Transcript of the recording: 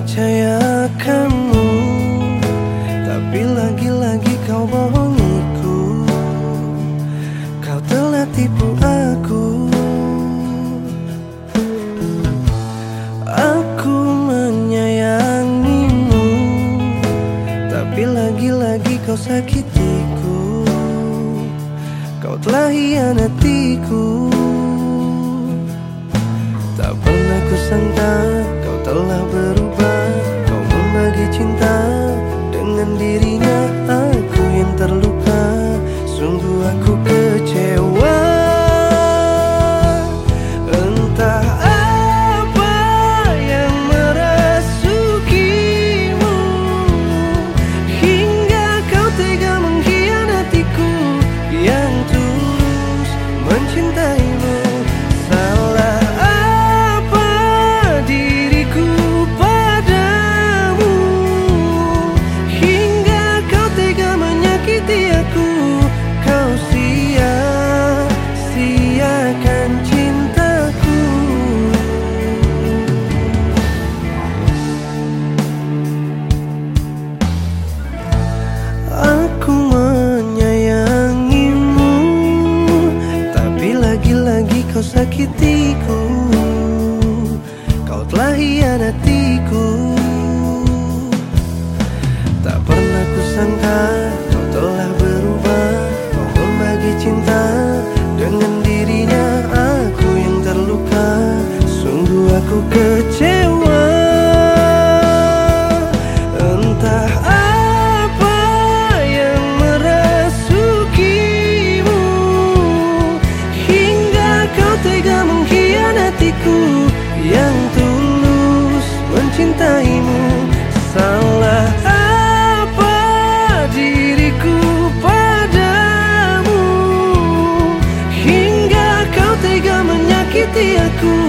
percaya kamu Tapi lagi-lagi kau bohongiku Kau telah tipu aku. Aku menyayangimu Tapi lagi-lagi kau sakitiku. Kau telah hianatiku. Tak pernah kusangka kau telah berubah cinta dengan dirinya Aku yang terluka. Sungguh aku kecewa. Entah apa yang merasukimu Hingga kau tega mengkhianatiku Yang tulus mencintaimu aku Kau sia-siakan cintaku. Aku menyayangimu Tapi lagi-lagi kau sakitiku. Kau telah hianatiku. Tak pernah kusangka dia que